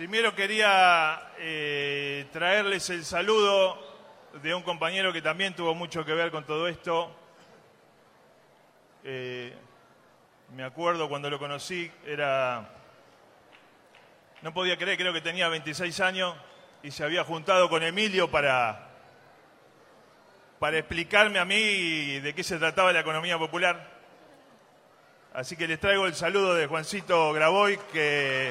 Primero quería eh, traerles el saludo de un compañero que también tuvo mucho que ver con todo esto. Eh, me acuerdo cuando lo conocí, era. No podía creer, creo que tenía 26 años y se había juntado con Emilio para, para explicarme a mí de qué se trataba la economía popular. Así que les traigo el saludo de Juancito Graboy, que.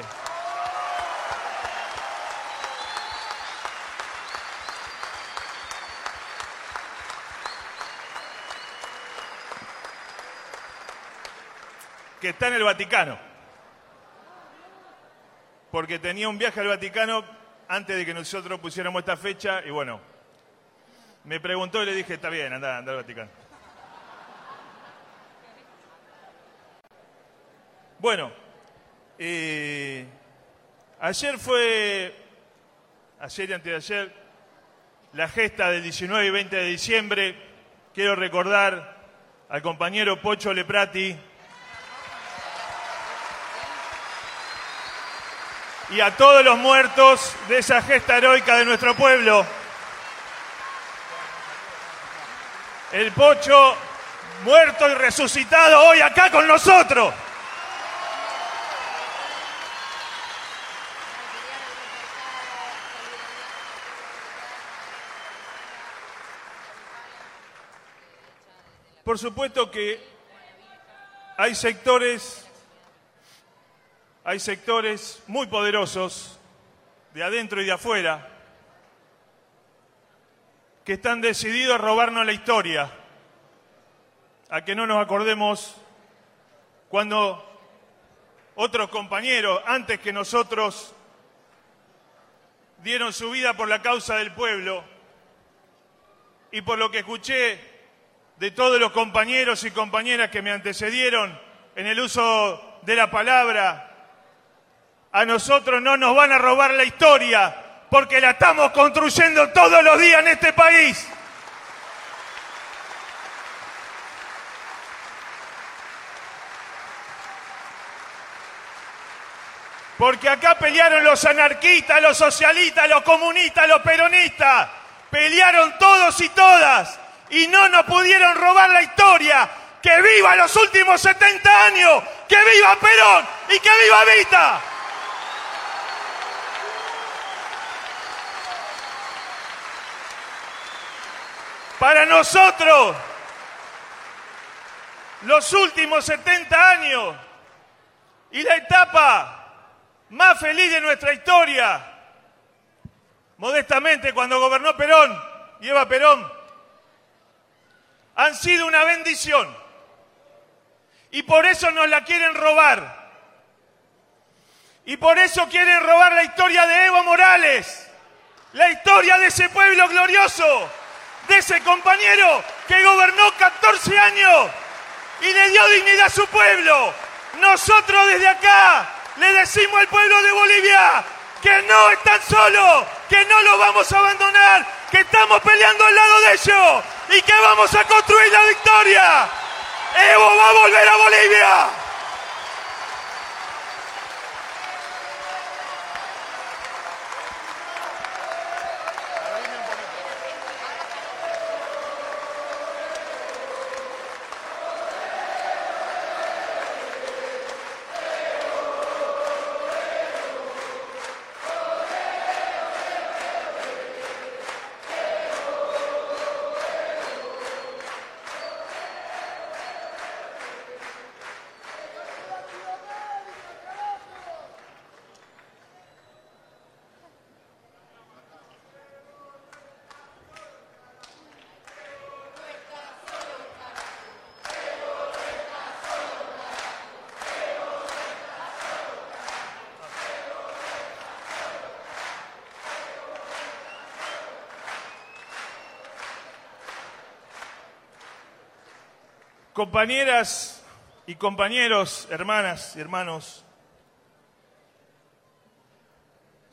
Que está en el Vaticano. Porque tenía un viaje al Vaticano antes de que nosotros pusiéramos esta fecha y bueno, me preguntó y le dije, está bien, anda, anda al Vaticano. Bueno, eh, ayer fue, ayer y antes de ayer, la gesta del 19 y 20 de diciembre. Quiero recordar al compañero Pocho Leprati, y a todos los muertos de esa gesta heroica de nuestro pueblo. El Pocho muerto y resucitado hoy acá con nosotros. Por supuesto que hay sectores hay sectores muy poderosos, de adentro y de afuera, que están decididos a robarnos la historia, a que no nos acordemos cuando otros compañeros, antes que nosotros, dieron su vida por la causa del pueblo. Y por lo que escuché de todos los compañeros y compañeras que me antecedieron en el uso de la palabra, a nosotros no nos van a robar la historia, porque la estamos construyendo todos los días en este país. Porque acá pelearon los anarquistas, los socialistas, los comunistas, los peronistas. Pelearon todos y todas. Y no nos pudieron robar la historia. ¡Que viva los últimos 70 años! ¡Que viva Perón! ¡Y que viva Vita! Para nosotros, los últimos 70 años y la etapa más feliz de nuestra historia, modestamente cuando gobernó Perón y Eva Perón, han sido una bendición. Y por eso nos la quieren robar. Y por eso quieren robar la historia de Evo Morales, la historia de ese pueblo glorioso de ese compañero que gobernó 14 años y le dio dignidad a su pueblo. Nosotros desde acá le decimos al pueblo de Bolivia que no están solos, que no lo vamos a abandonar, que estamos peleando al lado de ellos y que vamos a construir la victoria. Evo va a volver a Bolivia. Compañeras y compañeros, hermanas y hermanos,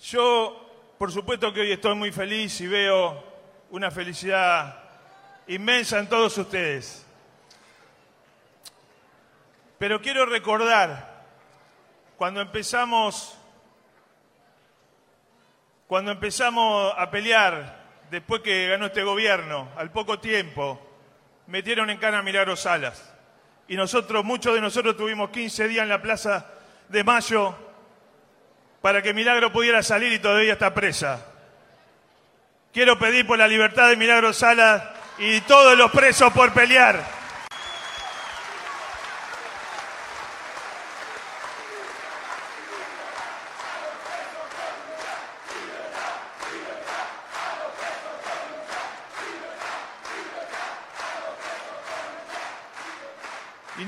yo por supuesto que hoy estoy muy feliz y veo una felicidad inmensa en todos ustedes. Pero quiero recordar cuando empezamos Cuando empezamos a pelear, después que ganó este gobierno, al poco tiempo, metieron en cana a Milagro Salas. Y nosotros, muchos de nosotros tuvimos 15 días en la Plaza de Mayo para que Milagro pudiera salir y todavía está presa. Quiero pedir por la libertad de Milagro Salas y todos los presos por pelear.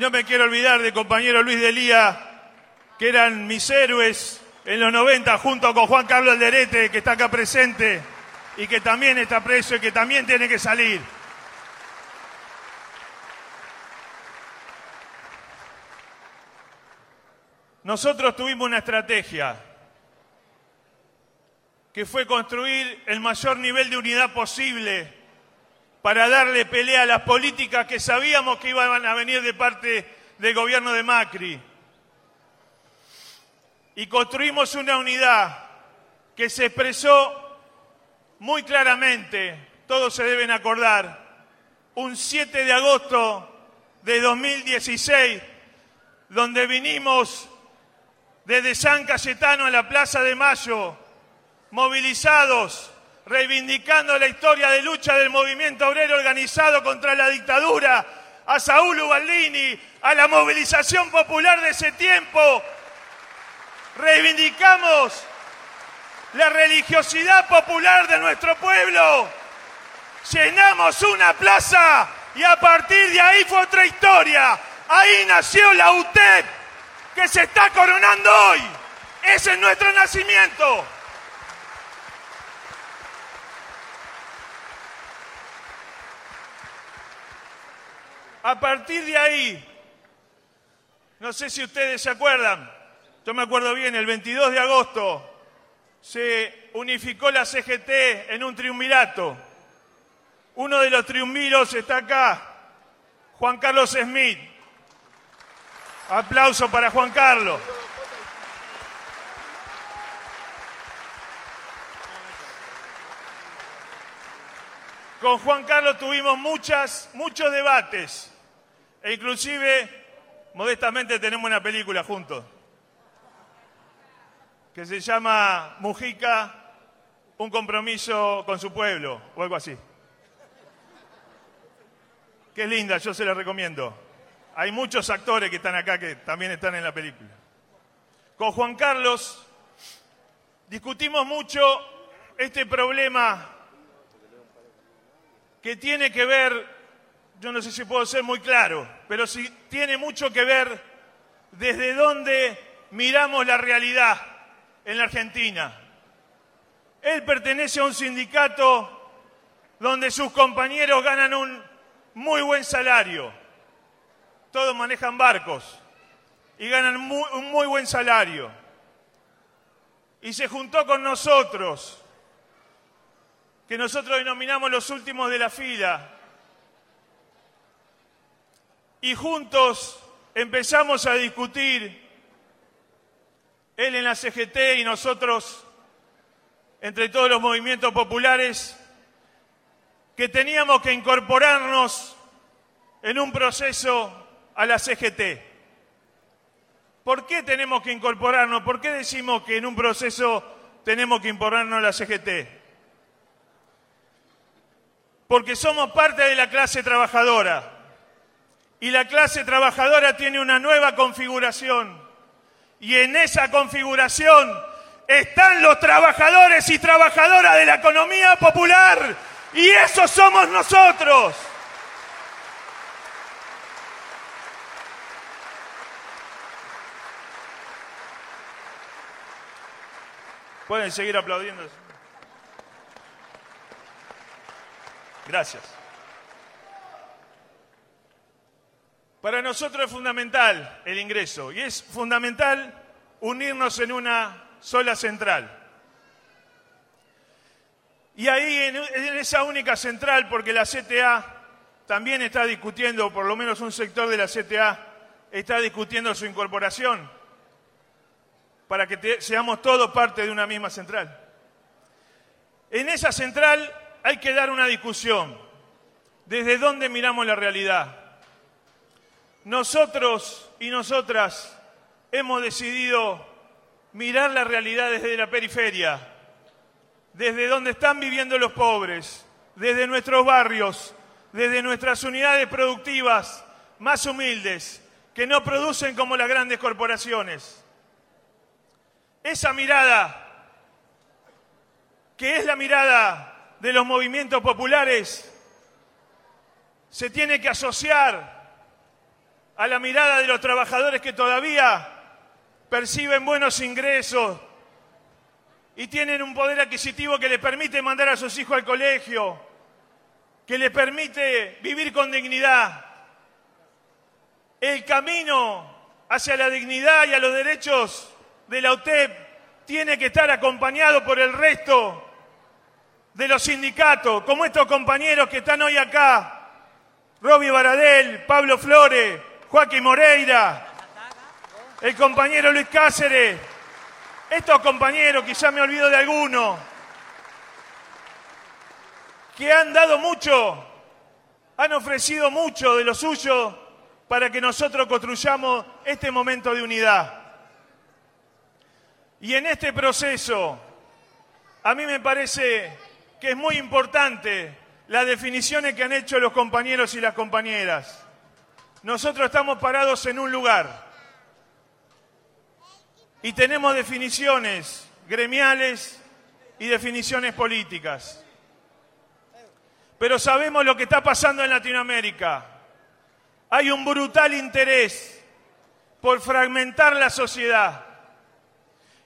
No me quiero olvidar de compañero Luis Delía, que eran mis héroes en los 90 junto con Juan Carlos Alderete, que está acá presente y que también está preso y que también tiene que salir. Nosotros tuvimos una estrategia que fue construir el mayor nivel de unidad posible para darle pelea a las políticas que sabíamos que iban a venir de parte del gobierno de Macri. Y construimos una unidad que se expresó muy claramente, todos se deben acordar, un 7 de agosto de 2016, donde vinimos desde San Cayetano a la Plaza de Mayo, movilizados reivindicando la historia de lucha del movimiento obrero organizado contra la dictadura, a Saúl Ubaldini, a la movilización popular de ese tiempo. Reivindicamos la religiosidad popular de nuestro pueblo. Llenamos una plaza y a partir de ahí fue otra historia. Ahí nació la UTEP que se está coronando hoy. Ese es nuestro nacimiento. A partir de ahí, no sé si ustedes se acuerdan, yo me acuerdo bien, el 22 de agosto se unificó la CGT en un triunvirato. Uno de los triunviros está acá, Juan Carlos Smith. Aplauso para Juan Carlos. Con Juan Carlos tuvimos muchas, muchos debates e inclusive, modestamente, tenemos una película juntos que se llama Mujica, un compromiso con su pueblo o algo así. Qué linda, yo se la recomiendo. Hay muchos actores que están acá que también están en la película. Con Juan Carlos discutimos mucho este problema que tiene que ver, yo no sé si puedo ser muy claro, pero sí tiene mucho que ver desde dónde miramos la realidad en la Argentina. Él pertenece a un sindicato donde sus compañeros ganan un muy buen salario. Todos manejan barcos y ganan un muy buen salario. Y se juntó con nosotros que nosotros denominamos los últimos de la fila. Y juntos empezamos a discutir, él en la CGT y nosotros entre todos los movimientos populares, que teníamos que incorporarnos en un proceso a la CGT. ¿Por qué tenemos que incorporarnos? ¿Por qué decimos que en un proceso tenemos que incorporarnos a la CGT? Porque somos parte de la clase trabajadora. Y la clase trabajadora tiene una nueva configuración. Y en esa configuración están los trabajadores y trabajadoras de la economía popular. Y esos somos nosotros. Pueden seguir aplaudiendo. Gracias. Para nosotros es fundamental el ingreso y es fundamental unirnos en una sola central. Y ahí, en, esa única central, porque la CTA también está discutiendo, por lo menos un sector de la CTA está discutiendo su incorporación, para que seamos todos parte de una misma central. En esa central hay que dar una discusión. ¿Desde dónde miramos la realidad? Nosotros y nosotras hemos decidido mirar la realidad desde la periferia, desde donde están viviendo los pobres, desde nuestros barrios, desde nuestras unidades productivas más humildes, que no producen como las grandes corporaciones. Esa mirada, que es la mirada de los movimientos populares, se tiene que asociar a la mirada de los trabajadores que todavía perciben buenos ingresos y tienen un poder adquisitivo que les permite mandar a sus hijos al colegio, que les permite vivir con dignidad. El camino hacia la dignidad y a los derechos de la UTEP tiene que estar acompañado por el resto de los sindicatos, como estos compañeros que están hoy acá, Robbie Baradel, Pablo Flores, Joaquín Moreira, el compañero Luis Cáceres, estos compañeros, quizá me olvido de alguno, que han dado mucho, han ofrecido mucho de lo suyo para que nosotros construyamos este momento de unidad. Y en este proceso, a mí me parece que es muy importante las definiciones que han hecho los compañeros y las compañeras. Nosotros estamos parados en un lugar y tenemos definiciones gremiales y definiciones políticas. Pero sabemos lo que está pasando en Latinoamérica. Hay un brutal interés por fragmentar la sociedad.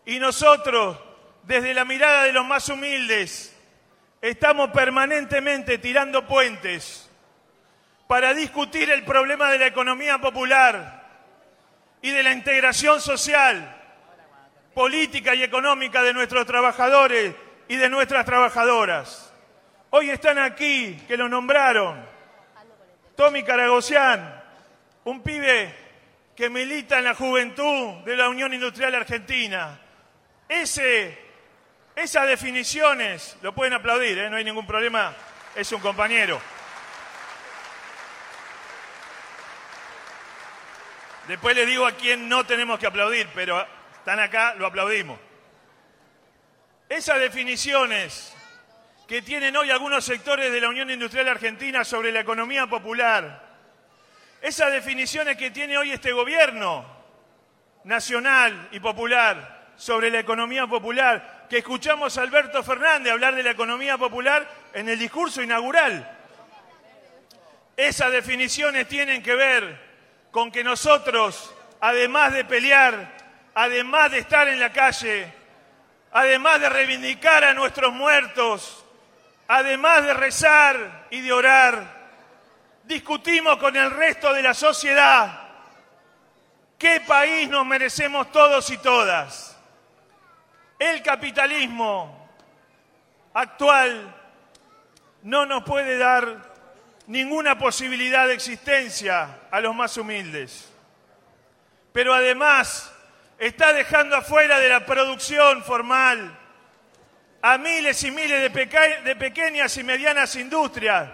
Y nosotros, desde la mirada de los más humildes, estamos permanentemente tirando puentes para discutir el problema de la economía popular y de la integración social, política y económica de nuestros trabajadores y de nuestras trabajadoras. Hoy están aquí, que lo nombraron. Tommy Caragosian, un pibe que milita en la juventud de la Unión Industrial Argentina. Ese, esas definiciones, lo pueden aplaudir, ¿eh? no hay ningún problema, es un compañero. Después les digo a quién no tenemos que aplaudir, pero están acá, lo aplaudimos. Esas definiciones que tienen hoy algunos sectores de la Unión Industrial Argentina sobre la economía popular, esas definiciones que tiene hoy este gobierno nacional y popular sobre la economía popular, que escuchamos a Alberto Fernández hablar de la economía popular en el discurso inaugural. Esas definiciones tienen que ver con que nosotros, además de pelear, además de estar en la calle, además de reivindicar a nuestros muertos, además de rezar y de orar, discutimos con el resto de la sociedad qué país nos merecemos todos y todas. El capitalismo actual no nos puede dar ninguna posibilidad de existencia a los más humildes. Pero además está dejando afuera de la producción formal, a miles y miles de, pequeñas y medianas industrias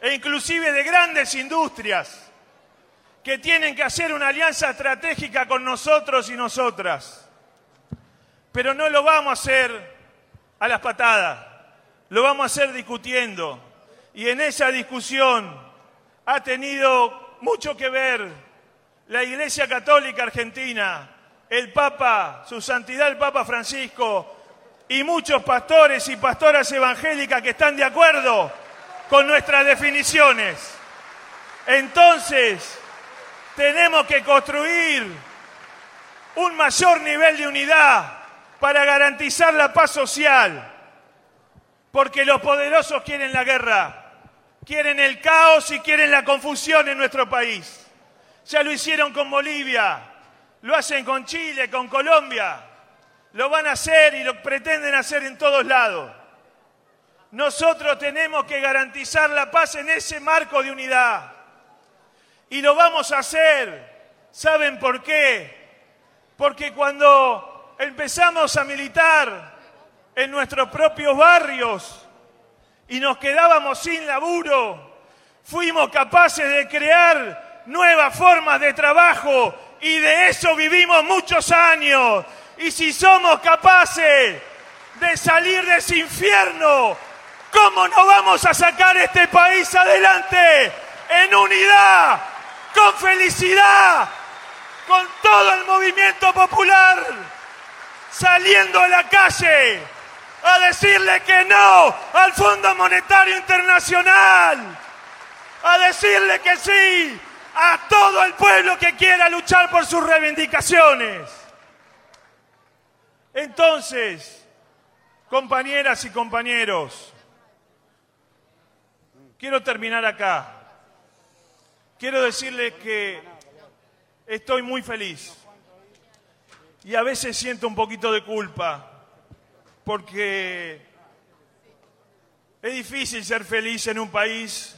e inclusive de grandes industrias que tienen que hacer una alianza estratégica con nosotros y nosotras. Pero no lo vamos a hacer a las patadas, lo vamos a hacer discutiendo. Y en esa discusión ha tenido mucho que ver la Iglesia Católica Argentina, el Papa, su Santidad el Papa Francisco, y muchos pastores y pastoras evangélicas que están de acuerdo con nuestras definiciones. Entonces, tenemos que construir un mayor nivel de unidad para garantizar la paz social, porque los poderosos quieren la guerra, quieren el caos y quieren la confusión en nuestro país. Ya lo hicieron con Bolivia, lo hacen con Chile, con Colombia lo van a hacer y lo pretenden hacer en todos lados. Nosotros tenemos que garantizar la paz en ese marco de unidad. Y lo vamos a hacer. ¿Saben por qué? Porque cuando empezamos a militar en nuestros propios barrios y nos quedábamos sin laburo, fuimos capaces de crear nuevas formas de trabajo y de eso vivimos muchos años. Y si somos capaces de salir de ese infierno, ¿cómo no vamos a sacar este país adelante en unidad, con felicidad, con todo el movimiento popular, saliendo a la calle a decirle que no al Fondo Monetario Internacional, a decirle que sí a todo el pueblo que quiera luchar por sus reivindicaciones. Entonces, compañeras y compañeros, quiero terminar acá. Quiero decirles que estoy muy feliz y a veces siento un poquito de culpa porque es difícil ser feliz en un país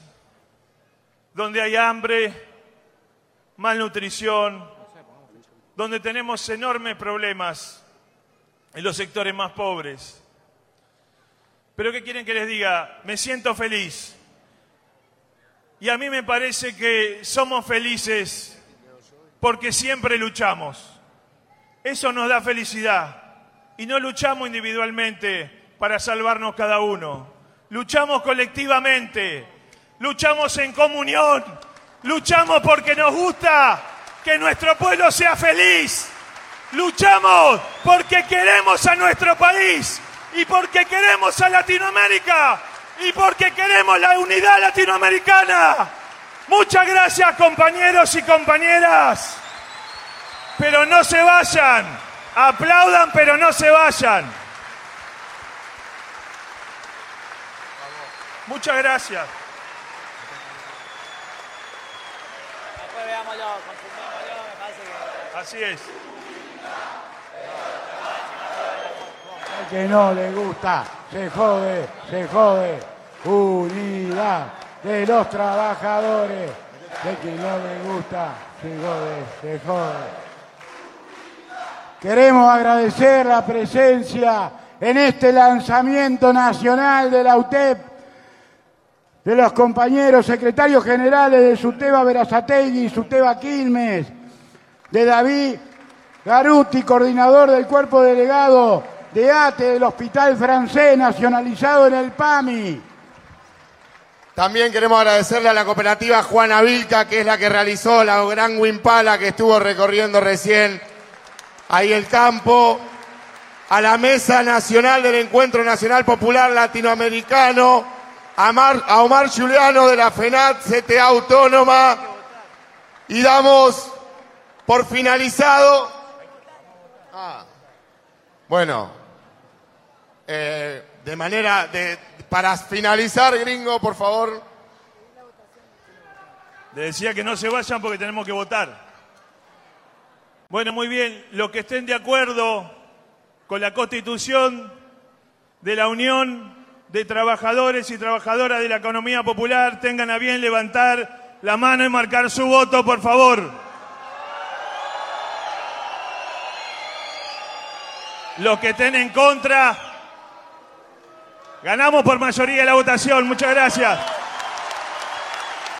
donde hay hambre, malnutrición, donde tenemos enormes problemas en los sectores más pobres. Pero ¿qué quieren que les diga? Me siento feliz. Y a mí me parece que somos felices porque siempre luchamos. Eso nos da felicidad. Y no luchamos individualmente para salvarnos cada uno. Luchamos colectivamente. Luchamos en comunión. Luchamos porque nos gusta que nuestro pueblo sea feliz. Luchamos porque queremos a nuestro país y porque queremos a Latinoamérica y porque queremos la unidad latinoamericana. Muchas gracias compañeros y compañeras. Pero no se vayan. Aplaudan pero no se vayan. Muchas gracias. Así es. El que no le gusta, se jode, se jode. Unidad de los trabajadores. El que no le gusta, se jode, se jode. Queremos agradecer la presencia en este lanzamiento nacional de la UTEP de los compañeros secretarios generales de Suteba Verazategui Suteba Quilmes, de David Garuti, coordinador del cuerpo delegado de ATE del Hospital Francés nacionalizado en el PAMI. También queremos agradecerle a la cooperativa Juana Vilca, que es la que realizó la gran Wimpala que estuvo recorriendo recién ahí el campo, a la Mesa Nacional del Encuentro Nacional Popular Latinoamericano, a, a Omar Juliano de la FENAT CTA Autónoma y damos por finalizado. Ah, bueno, eh, de manera de para finalizar, gringo, por favor. Le decía que no se vayan porque tenemos que votar. Bueno, muy bien, los que estén de acuerdo con la constitución de la Unión de Trabajadores y Trabajadoras de la Economía Popular, tengan a bien levantar la mano y marcar su voto, por favor. Los que estén en contra, ganamos por mayoría la votación. Muchas gracias.